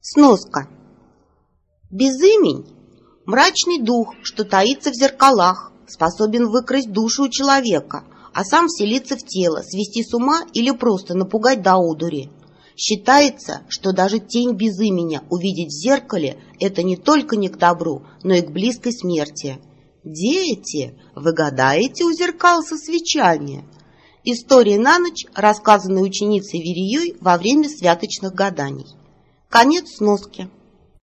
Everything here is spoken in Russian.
Сноска. Безымень – мрачный дух, что таится в зеркалах, способен выкрасть душу у человека, а сам вселиться в тело, свести с ума или просто напугать до одури. Считается, что даже тень без увидеть в зеркале – это не только не к добру, но и к близкой смерти. Дети, вы гадаете у зеркал со свечами? История на ночь, рассказанная ученицей Вереей во время святочных гаданий. Конец сноски.